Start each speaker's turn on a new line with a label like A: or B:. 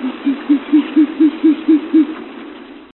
A: e, e, e